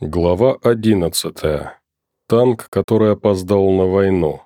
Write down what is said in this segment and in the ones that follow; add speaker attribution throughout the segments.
Speaker 1: Глава 11. Танк, который опоздал на войну.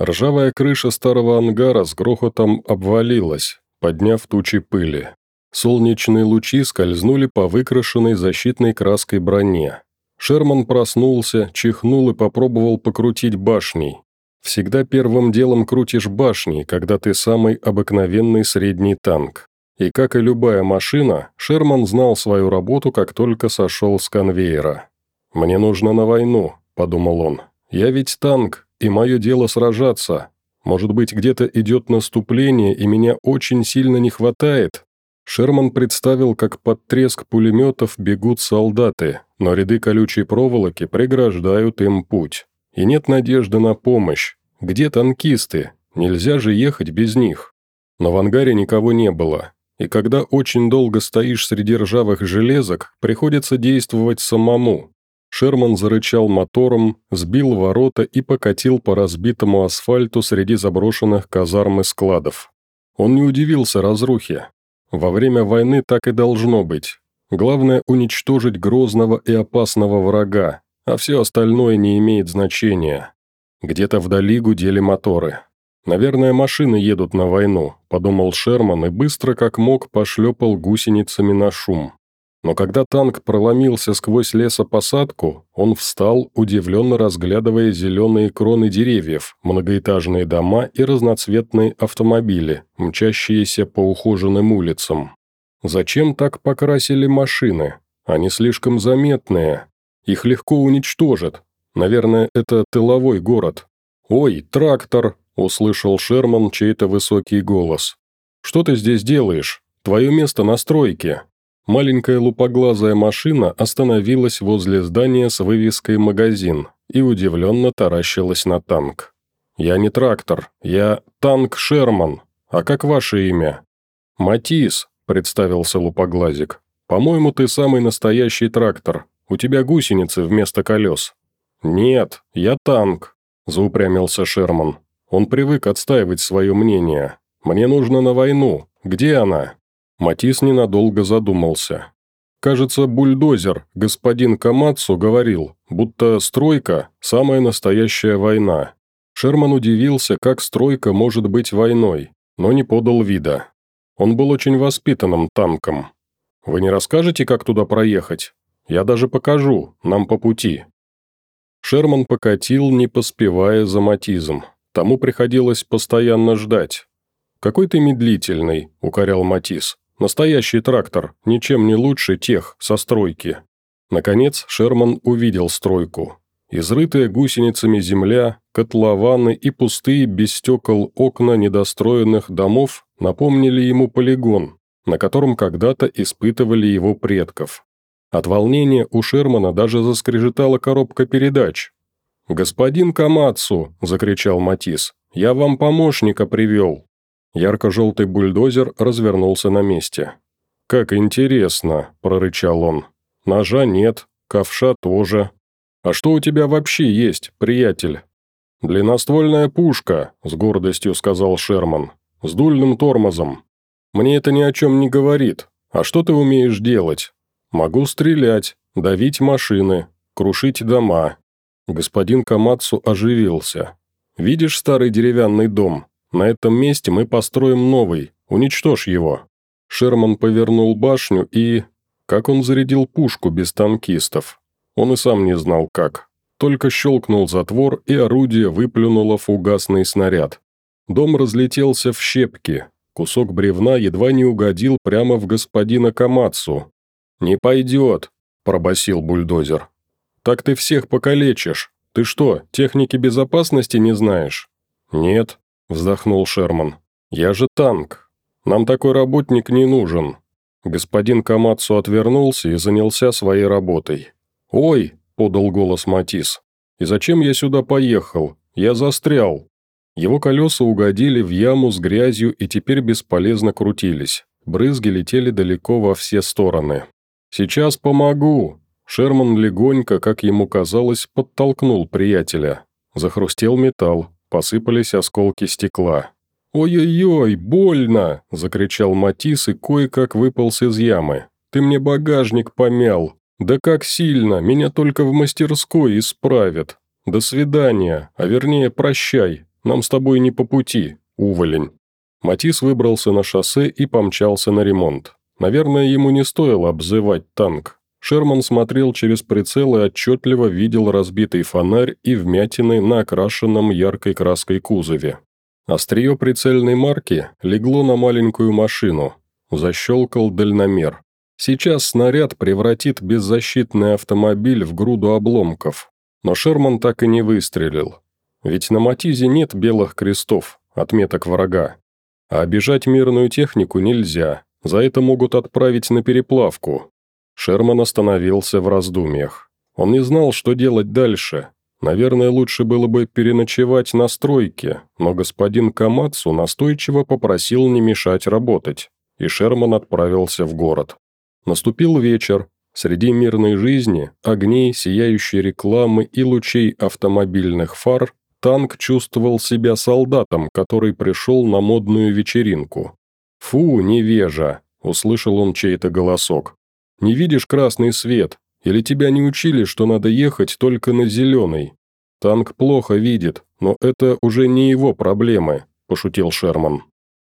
Speaker 1: Ржавая крыша старого ангара с грохотом обвалилась, подняв тучи пыли. Солнечные лучи скользнули по выкрашенной защитной краской броне. Шерман проснулся, чихнул и попробовал покрутить башней. Всегда первым делом крутишь башней, когда ты самый обыкновенный средний танк. И, как и любая машина, Шерман знал свою работу, как только сошел с конвейера. «Мне нужно на войну», – подумал он. «Я ведь танк, и мое дело сражаться. Может быть, где-то идет наступление, и меня очень сильно не хватает?» Шерман представил, как под треск пулеметов бегут солдаты, но ряды колючей проволоки преграждают им путь. И нет надежды на помощь. Где танкисты? Нельзя же ехать без них. Но в ангаре никого не было и когда очень долго стоишь среди ржавых железок, приходится действовать самому. Шерман зарычал мотором, сбил ворота и покатил по разбитому асфальту среди заброшенных казарм и складов. Он не удивился разрухе. Во время войны так и должно быть. Главное – уничтожить грозного и опасного врага, а все остальное не имеет значения. Где-то вдали гудели моторы. «Наверное, машины едут на войну», – подумал Шерман и быстро как мог пошлепал гусеницами на шум. Но когда танк проломился сквозь лесопосадку, он встал, удивленно разглядывая зеленые кроны деревьев, многоэтажные дома и разноцветные автомобили, мчащиеся по ухоженным улицам. Зачем так покрасили машины? Они слишком заметные. Их легко уничтожат. Наверное, это тыловой город. «Ой, трактор!» – услышал Шерман чей-то высокий голос. «Что ты здесь делаешь? Твое место на стройке». Маленькая лупоглазая машина остановилась возле здания с вывеской «Магазин» и удивленно таращилась на танк. «Я не трактор, я танк Шерман. А как ваше имя?» «Матис», – представился лупоглазик. «По-моему, ты самый настоящий трактор. У тебя гусеницы вместо колес». «Нет, я танк», – заупрямился Шерман. Он привык отстаивать свое мнение. «Мне нужно на войну. Где она?» Матис ненадолго задумался. Кажется, бульдозер, господин Камацу, говорил, будто стройка – самая настоящая война. Шерман удивился, как стройка может быть войной, но не подал вида. Он был очень воспитанным танком. «Вы не расскажете, как туда проехать? Я даже покажу, нам по пути». Шерман покатил, не поспевая за Матизом. Тому приходилось постоянно ждать. «Какой ты медлительный», – укорял Матис. «Настоящий трактор, ничем не лучше тех, со стройки». Наконец Шерман увидел стройку. Изрытая гусеницами земля, котлованы и пустые без стекол окна недостроенных домов напомнили ему полигон, на котором когда-то испытывали его предков. От волнения у Шермана даже заскрежетала коробка передач, «Господин Камацу!» – закричал Матис. «Я вам помощника привел!» Ярко-желтый бульдозер развернулся на месте. «Как интересно!» – прорычал он. «Ножа нет, ковша тоже. А что у тебя вообще есть, приятель?» «Длинноствольная пушка», – с гордостью сказал Шерман. «С дульным тормозом. Мне это ни о чем не говорит. А что ты умеешь делать?» «Могу стрелять, давить машины, крушить дома, Господин Камацу оживился. «Видишь старый деревянный дом? На этом месте мы построим новый. Уничтожь его». Шерман повернул башню и... Как он зарядил пушку без танкистов? Он и сам не знал как. Только щелкнул затвор, и орудие выплюнуло фугасный снаряд. Дом разлетелся в щепки. Кусок бревна едва не угодил прямо в господина Камацу. «Не пойдет», – пробасил бульдозер. «Так ты всех покалечишь. Ты что, техники безопасности не знаешь?» «Нет», – вздохнул Шерман. «Я же танк. Нам такой работник не нужен». Господин Камацу отвернулся и занялся своей работой. «Ой!» – подал голос Матис. «И зачем я сюда поехал? Я застрял». Его колеса угодили в яму с грязью и теперь бесполезно крутились. Брызги летели далеко во все стороны. «Сейчас помогу!» Шерман легонько, как ему казалось, подтолкнул приятеля. Захрустел металл, посыпались осколки стекла. «Ой-ой-ой, больно!» – закричал Матис и кое-как выполз из ямы. «Ты мне багажник помял! «Да как сильно! Меня только в мастерской исправят! До свидания, а вернее прощай, нам с тобой не по пути, уволень!» Матис выбрался на шоссе и помчался на ремонт. Наверное, ему не стоило обзывать танк. Шерман смотрел через прицел и отчетливо видел разбитый фонарь и вмятины на окрашенном яркой краской кузове. Острие прицельной марки легло на маленькую машину. Защелкал дальномер. Сейчас снаряд превратит беззащитный автомобиль в груду обломков. Но Шерман так и не выстрелил. Ведь на Матизе нет белых крестов, отметок врага. А обижать мирную технику нельзя, за это могут отправить на переплавку. Шерман остановился в раздумьях. Он не знал, что делать дальше. Наверное, лучше было бы переночевать на стройке, но господин Камацу настойчиво попросил не мешать работать, и Шерман отправился в город. Наступил вечер. Среди мирной жизни, огней, сияющей рекламы и лучей автомобильных фар, танк чувствовал себя солдатом, который пришел на модную вечеринку. «Фу, невежа!» – услышал он чей-то голосок. «Не видишь красный свет? Или тебя не учили, что надо ехать только на зеленый? Танк плохо видит, но это уже не его проблемы», – пошутил Шерман.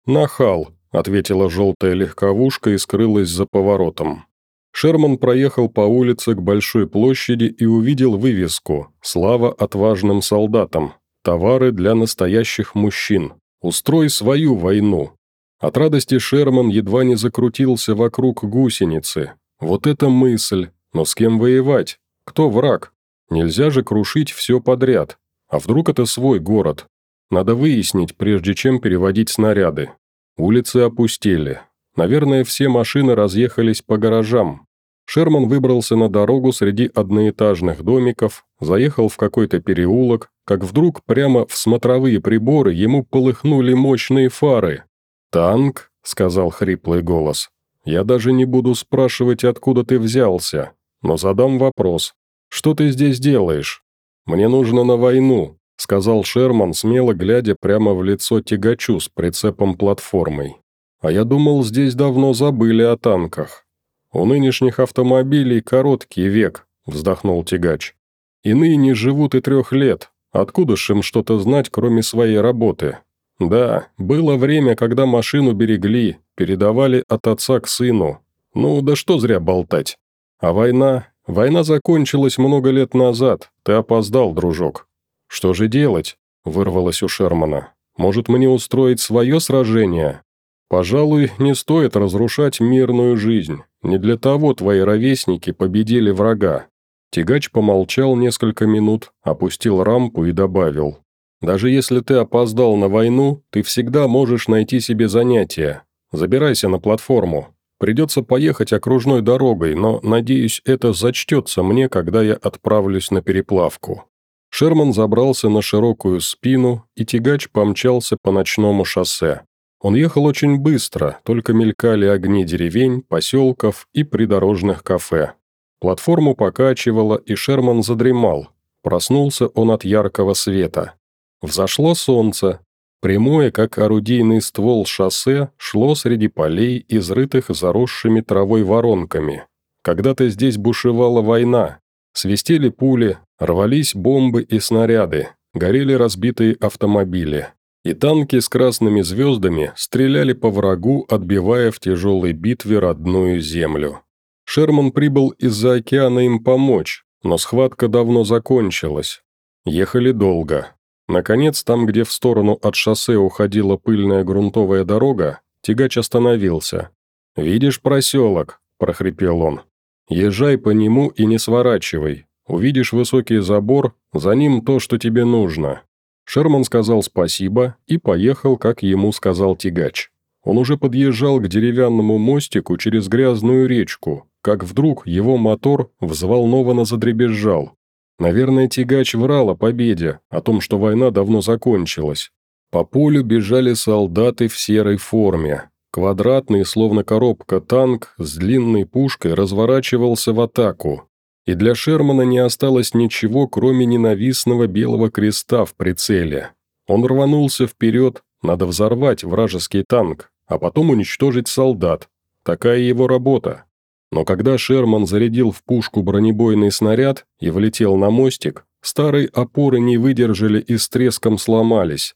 Speaker 1: «Нахал», – ответила желтая легковушка и скрылась за поворотом. Шерман проехал по улице к Большой площади и увидел вывеску «Слава отважным солдатам. Товары для настоящих мужчин. Устрой свою войну». От радости Шерман едва не закрутился вокруг гусеницы. Вот это мысль. Но с кем воевать? Кто враг? Нельзя же крушить все подряд. А вдруг это свой город? Надо выяснить, прежде чем переводить снаряды. Улицы опустели. Наверное, все машины разъехались по гаражам. Шерман выбрался на дорогу среди одноэтажных домиков, заехал в какой-то переулок, как вдруг прямо в смотровые приборы ему полыхнули мощные фары. «Танк?» – сказал хриплый голос. «Я даже не буду спрашивать, откуда ты взялся, но задам вопрос. Что ты здесь делаешь? Мне нужно на войну сказал Шерман, смело глядя прямо в лицо тягачу с прицепом-платформой. «А я думал, здесь давно забыли о танках. У нынешних автомобилей короткий век», – вздохнул тягач. «Иные не живут и трех лет. Откуда ж им что-то знать, кроме своей работы? Да, было время, когда машину берегли, передавали от отца к сыну. Ну, да что зря болтать. А война? Война закончилась много лет назад. Ты опоздал, дружок. «Что же делать?» – вырвалось у Шермана. «Может, мне устроить свое сражение?» «Пожалуй, не стоит разрушать мирную жизнь. Не для того твои ровесники победили врага». Тягач помолчал несколько минут, опустил рампу и добавил. «Даже если ты опоздал на войну, ты всегда можешь найти себе занятие. Забирайся на платформу. Придется поехать окружной дорогой, но, надеюсь, это зачтется мне, когда я отправлюсь на переплавку». Шерман забрался на широкую спину, и тягач помчался по ночному шоссе. Он ехал очень быстро, только мелькали огни деревень, поселков и придорожных кафе. Платформу покачивало, и Шерман задремал. Проснулся он от яркого света. Взошло солнце. Прямое, как орудийный ствол шоссе, шло среди полей, изрытых заросшими травой воронками. Когда-то здесь бушевала война. Свистели пули, Рвались бомбы и снаряды, горели разбитые автомобили. И танки с красными звездами стреляли по врагу, отбивая в тяжелой битве родную землю. Шерман прибыл из-за океана им помочь, но схватка давно закончилась. Ехали долго. Наконец, там, где в сторону от шоссе уходила пыльная грунтовая дорога, тягач остановился. «Видишь проселок?» – прохрипел он. «Езжай по нему и не сворачивай. Увидишь высокий забор, за ним то, что тебе нужно». Шерман сказал спасибо и поехал, как ему сказал тягач. Он уже подъезжал к деревянному мостику через грязную речку, как вдруг его мотор взволнованно задребезжал. Наверное, тягач врал о победе, о том, что война давно закончилась. По полю бежали солдаты в серой форме. Квадратный, словно коробка, танк с длинной пушкой разворачивался в атаку и для Шермана не осталось ничего, кроме ненавистного белого креста в прицеле. Он рванулся вперед, надо взорвать вражеский танк, а потом уничтожить солдат. Такая его работа. Но когда Шерман зарядил в пушку бронебойный снаряд и влетел на мостик, старые опоры не выдержали и с треском сломались.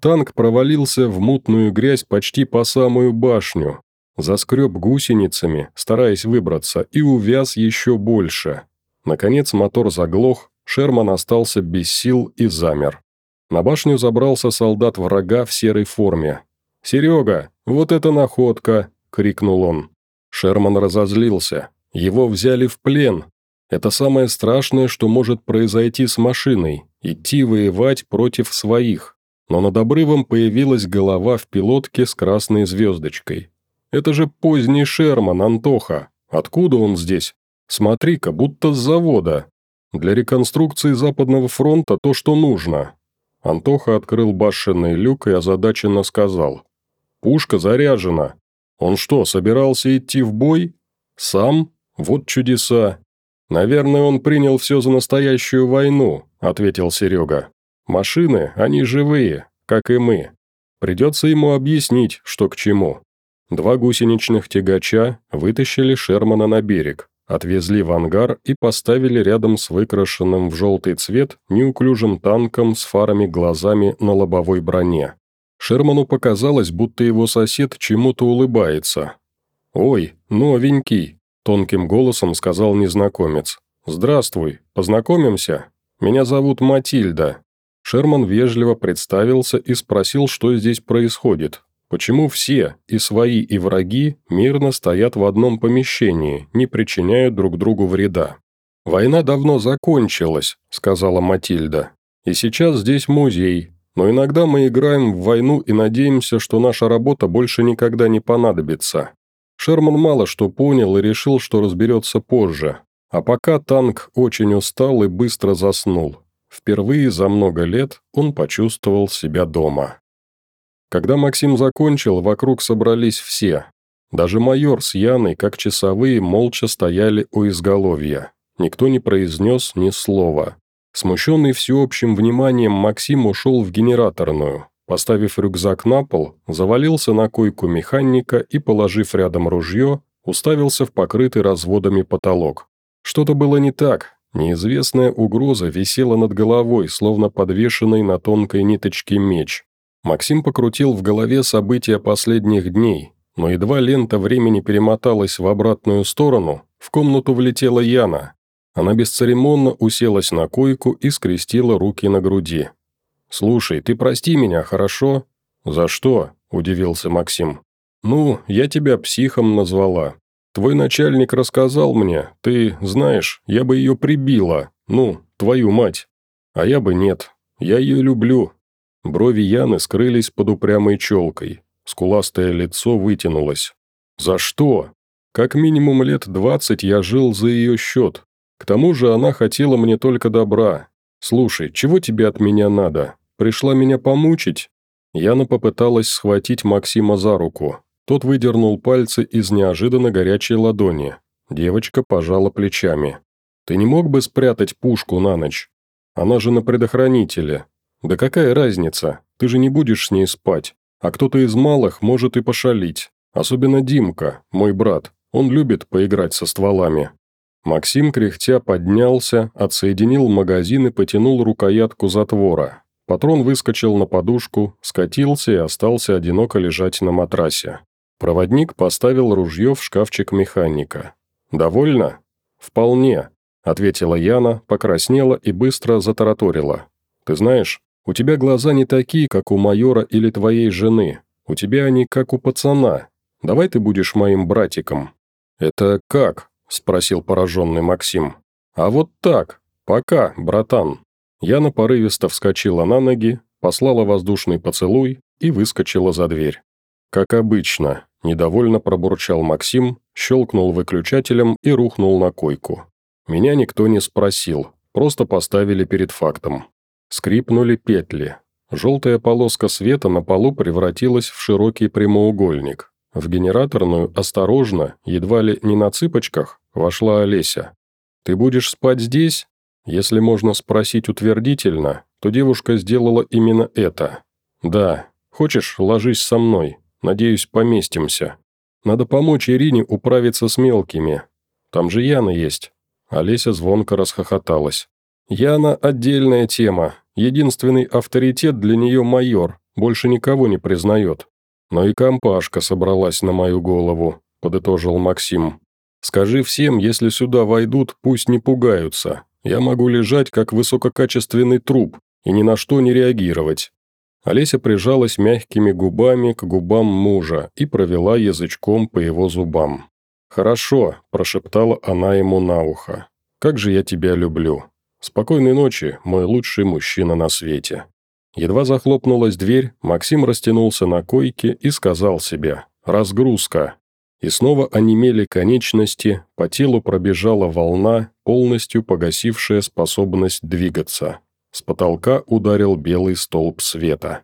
Speaker 1: Танк провалился в мутную грязь почти по самую башню, заскреб гусеницами, стараясь выбраться, и увяз еще больше. Наконец мотор заглох, Шерман остался без сил и замер. На башню забрался солдат врага в серой форме. «Серега, вот это находка!» – крикнул он. Шерман разозлился. Его взяли в плен. Это самое страшное, что может произойти с машиной – идти воевать против своих. Но над обрывом появилась голова в пилотке с красной звездочкой. Это же поздний Шерман, Антоха. Откуда он здесь? Смотри-ка, будто с завода. Для реконструкции Западного фронта то, что нужно. Антоха открыл башенный люк и озадаченно сказал. «Пушка заряжена. Он что, собирался идти в бой? Сам? Вот чудеса. Наверное, он принял все за настоящую войну», – ответил Серега. «Машины, они живые, как и мы. Придется ему объяснить, что к чему». Два гусеничных тягача вытащили Шермана на берег, отвезли в ангар и поставили рядом с выкрашенным в желтый цвет неуклюжим танком с фарами-глазами на лобовой броне. Шерману показалось, будто его сосед чему-то улыбается. «Ой, новенький», – тонким голосом сказал незнакомец. «Здравствуй, познакомимся? Меня зовут Матильда». Шерман вежливо представился и спросил, что здесь происходит. Почему все, и свои, и враги, мирно стоят в одном помещении, не причиняя друг другу вреда? «Война давно закончилась», – сказала Матильда. «И сейчас здесь музей, но иногда мы играем в войну и надеемся, что наша работа больше никогда не понадобится». Шерман мало что понял и решил, что разберется позже. А пока танк очень устал и быстро заснул. Впервые за много лет он почувствовал себя дома. Когда Максим закончил, вокруг собрались все. Даже майор с Яной, как часовые, молча стояли у изголовья. Никто не произнес ни слова. Смущенный всеобщим вниманием, Максим ушел в генераторную. Поставив рюкзак на пол, завалился на койку механика и, положив рядом ружье, уставился в покрытый разводами потолок. Что-то было не так. Неизвестная угроза висела над головой, словно подвешенный на тонкой ниточке меч. Максим покрутил в голове события последних дней, но едва лента времени перемоталась в обратную сторону, в комнату влетела Яна. Она бесцеремонно уселась на койку и скрестила руки на груди. «Слушай, ты прости меня, хорошо?» «За что?» – удивился Максим. «Ну, я тебя психом назвала. Твой начальник рассказал мне, ты, знаешь, я бы ее прибила, ну, твою мать. А я бы нет, я ее люблю, Брови Яны скрылись под упрямой челкой. Скуластое лицо вытянулось. «За что? Как минимум лет двадцать я жил за ее счет. К тому же она хотела мне только добра. Слушай, чего тебе от меня надо? Пришла меня помучить?» Яна попыталась схватить Максима за руку. Тот выдернул пальцы из неожиданно горячей ладони. Девочка пожала плечами. «Ты не мог бы спрятать пушку на ночь? Она же на предохранителе. «Да какая разница? Ты же не будешь с ней спать. А кто-то из малых может и пошалить. Особенно Димка, мой брат. Он любит поиграть со стволами». Максим кряхтя поднялся, отсоединил магазин и потянул рукоятку затвора. Патрон выскочил на подушку, скатился и остался одиноко лежать на матрасе. Проводник поставил ружье в шкафчик механика. «Довольно?» «Вполне», — ответила Яна, покраснела и быстро затараторила. «Ты знаешь, у тебя глаза не такие, как у майора или твоей жены. У тебя они как у пацана. Давай ты будешь моим братиком». «Это как?» – спросил пораженный Максим. «А вот так. Пока, братан». Яна порывисто вскочила на ноги, послала воздушный поцелуй и выскочила за дверь. Как обычно, недовольно пробурчал Максим, щелкнул выключателем и рухнул на койку. Меня никто не спросил, просто поставили перед фактом. Скрипнули петли. Желтая полоска света на полу превратилась в широкий прямоугольник. В генераторную осторожно, едва ли не на цыпочках, вошла Олеся. «Ты будешь спать здесь?» Если можно спросить утвердительно, то девушка сделала именно это. «Да. Хочешь, ложись со мной. Надеюсь, поместимся. Надо помочь Ирине управиться с мелкими. Там же Яна есть». Олеся звонко расхохоталась. «Яна – отдельная тема. Единственный авторитет для нее майор, больше никого не признает. Но и компашка собралась на мою голову», – подытожил Максим. «Скажи всем, если сюда войдут, пусть не пугаются. Я могу лежать, как высококачественный труп, и ни на что не реагировать». Олеся прижалась мягкими губами к губам мужа и провела язычком по его зубам. «Хорошо», – прошептала она ему на ухо. «Как же я тебя люблю. Спокойной ночи, мой лучший мужчина на свете». Едва захлопнулась дверь, Максим растянулся на койке и сказал себе «разгрузка». И снова онемели конечности, по телу пробежала волна, полностью погасившая способность двигаться. С потолка ударил белый столб света.